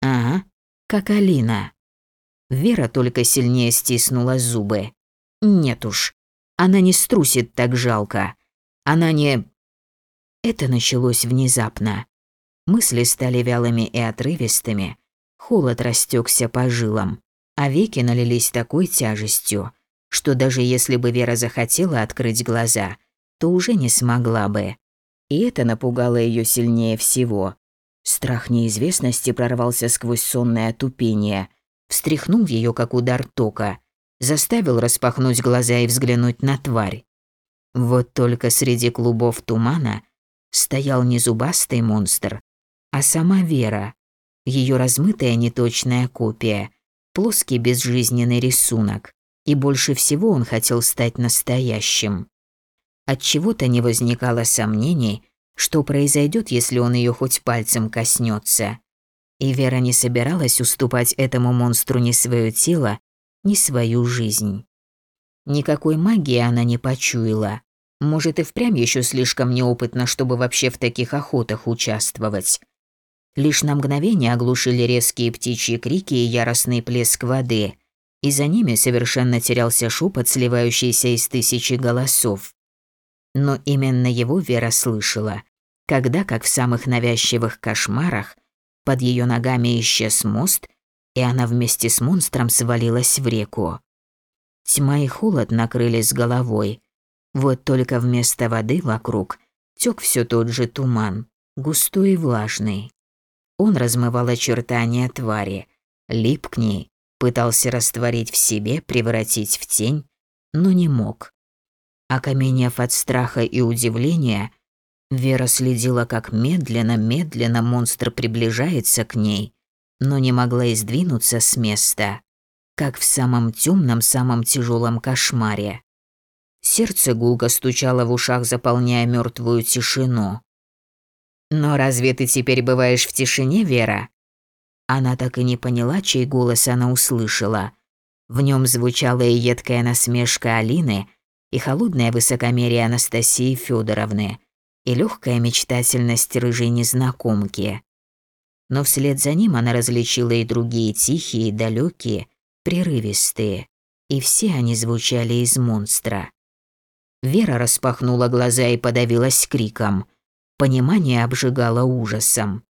Ага, как Алина. Вера только сильнее стиснула зубы. Нет уж, она не струсит так жалко. Она не... Это началось внезапно. Мысли стали вялыми и отрывистыми. Холод растекся по жилам а веки налились такой тяжестью, что даже если бы Вера захотела открыть глаза, то уже не смогла бы. И это напугало ее сильнее всего. Страх неизвестности прорвался сквозь сонное отупение, встряхнул ее как удар тока, заставил распахнуть глаза и взглянуть на тварь. Вот только среди клубов тумана стоял не зубастый монстр, а сама Вера, ее размытая неточная копия – плоский безжизненный рисунок, и больше всего он хотел стать настоящим. От чего-то не возникало сомнений, что произойдет, если он ее хоть пальцем коснется. И Вера не собиралась уступать этому монстру ни свое тело, ни свою жизнь. Никакой магии она не почуяла. Может, и впрямь еще слишком неопытна, чтобы вообще в таких охотах участвовать. Лишь на мгновение оглушили резкие птичьи крики и яростный плеск воды, и за ними совершенно терялся шепот, сливающийся из тысячи голосов. Но именно его Вера слышала, когда, как в самых навязчивых кошмарах, под ее ногами исчез мост, и она вместе с монстром свалилась в реку. Тьма и холод накрылись головой. Вот только вместо воды вокруг тёк все тот же туман, густой и влажный. Он размывал очертания твари, лип к ней, пытался растворить в себе, превратить в тень, но не мог. Окаменев от страха и удивления, Вера следила, как медленно-медленно монстр приближается к ней, но не могла издвинуться с места, как в самом темном, самом тяжелом кошмаре. Сердце гулко стучало в ушах, заполняя мертвую тишину. «Но разве ты теперь бываешь в тишине, Вера?» Она так и не поняла, чей голос она услышала. В нем звучала и едкая насмешка Алины, и холодное высокомерие Анастасии Федоровны, и легкая мечтательность рыжей незнакомки. Но вслед за ним она различила и другие тихие, далекие, прерывистые, и все они звучали из монстра. Вера распахнула глаза и подавилась криком – Понимание обжигало ужасом.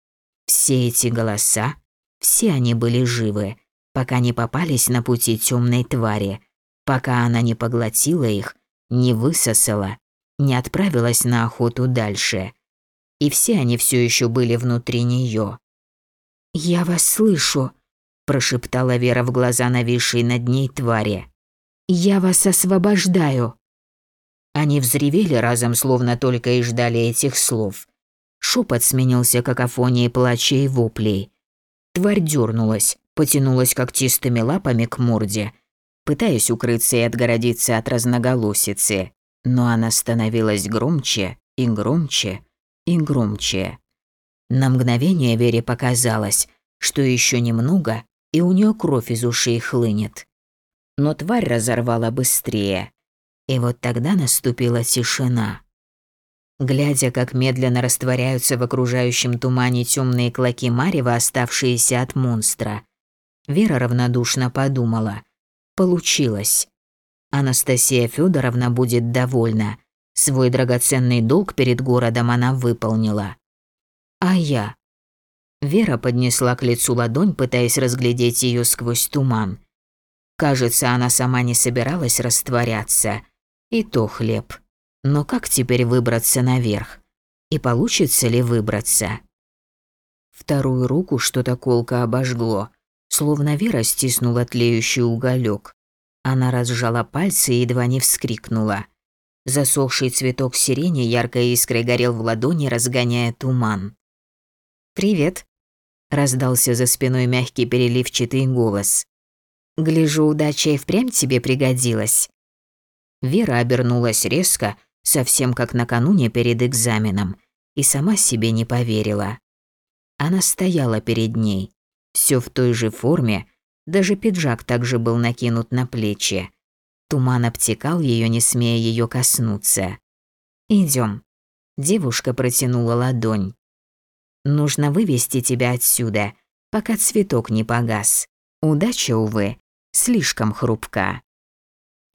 Все эти голоса, все они были живы, пока не попались на пути темной твари, пока она не поглотила их, не высосала, не отправилась на охоту дальше. И все они все еще были внутри нее. «Я вас слышу», – прошептала Вера в глаза нависшей над ней твари. «Я вас освобождаю». Они взревели разом, словно только и ждали этих слов. Шепот сменился какофонией плача и воплей. Тварь дернулась, потянулась когтистыми лапами к морде, пытаясь укрыться и отгородиться от разноголосицы. Но она становилась громче и громче и громче. На мгновение Вере показалось, что еще немного, и у нее кровь из ушей хлынет. Но тварь разорвала быстрее. И вот тогда наступила тишина. Глядя, как медленно растворяются в окружающем тумане темные клоки Марева, оставшиеся от монстра, Вера равнодушно подумала. Получилось. Анастасия Федоровна будет довольна, Свой драгоценный долг перед городом она выполнила. А я? Вера поднесла к лицу ладонь, пытаясь разглядеть ее сквозь туман. Кажется, она сама не собиралась растворяться. И то хлеб. Но как теперь выбраться наверх? И получится ли выбраться? Вторую руку что-то колко обожгло, словно Вера стиснула тлеющий уголек. Она разжала пальцы и едва не вскрикнула. Засохший цветок сирени яркой искрой горел в ладони, разгоняя туман. «Привет», – раздался за спиной мягкий переливчатый голос. «Гляжу, удача и впрямь тебе пригодилась». Вера обернулась резко, совсем как накануне перед экзаменом, и сама себе не поверила. Она стояла перед ней, все в той же форме, даже пиджак также был накинут на плечи. Туман обтекал ее, не смея ее коснуться. Идем. Девушка протянула ладонь. Нужно вывести тебя отсюда, пока цветок не погас. Удача, увы, слишком хрупка.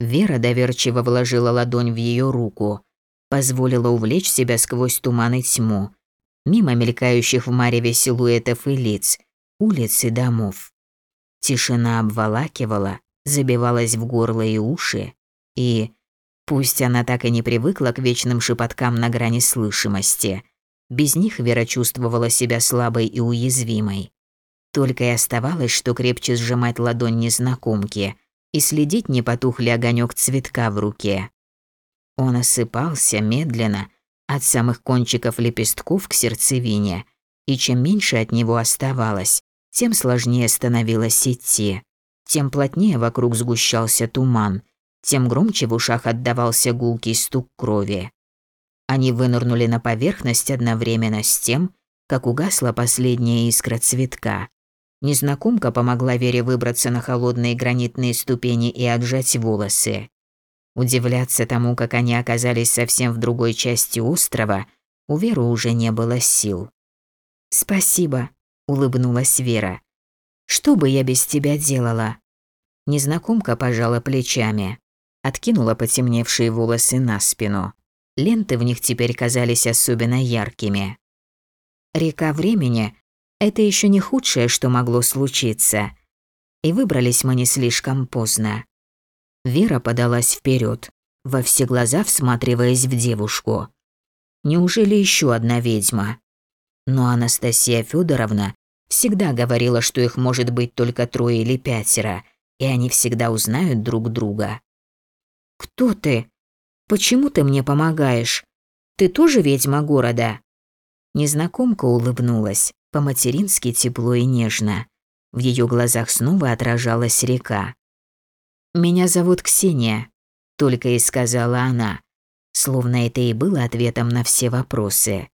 Вера доверчиво вложила ладонь в ее руку, позволила увлечь себя сквозь туман и тьму, мимо мелькающих в мареве силуэтов и лиц, улиц и домов. Тишина обволакивала, забивалась в горло и уши, и, пусть она так и не привыкла к вечным шепоткам на грани слышимости, без них Вера чувствовала себя слабой и уязвимой. Только и оставалось, что крепче сжимать ладонь незнакомки и следить, не потух ли огонёк цветка в руке. Он осыпался медленно, от самых кончиков лепестков к сердцевине, и чем меньше от него оставалось, тем сложнее становилось идти, тем плотнее вокруг сгущался туман, тем громче в ушах отдавался гулкий стук крови. Они вынырнули на поверхность одновременно с тем, как угасла последняя искра цветка. Незнакомка помогла Вере выбраться на холодные гранитные ступени и отжать волосы. Удивляться тому, как они оказались совсем в другой части острова, у Веры уже не было сил. «Спасибо», — улыбнулась Вера. «Что бы я без тебя делала?» Незнакомка пожала плечами, откинула потемневшие волосы на спину. Ленты в них теперь казались особенно яркими. Река времени — это еще не худшее, что могло случиться. И выбрались мы не слишком поздно. Вера подалась вперед, во все глаза всматриваясь в девушку. Неужели еще одна ведьма? Но Анастасия Федоровна всегда говорила, что их может быть только трое или пятеро, и они всегда узнают друг друга. «Кто ты? Почему ты мне помогаешь? Ты тоже ведьма города?» Незнакомка улыбнулась, по-матерински тепло и нежно. В ее глазах снова отражалась река. «Меня зовут Ксения», – только и сказала она, словно это и было ответом на все вопросы.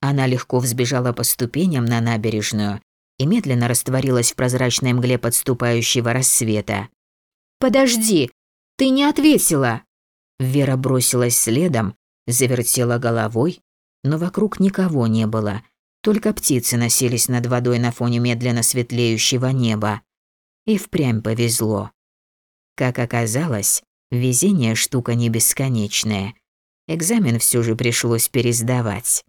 Она легко взбежала по ступеням на набережную и медленно растворилась в прозрачной мгле подступающего рассвета. «Подожди, ты не ответила!» Вера бросилась следом, завертела головой, но вокруг никого не было, только птицы носились над водой на фоне медленно светлеющего неба. И впрямь повезло. Как оказалось, везение штука не бесконечная. Экзамен все же пришлось пересдавать.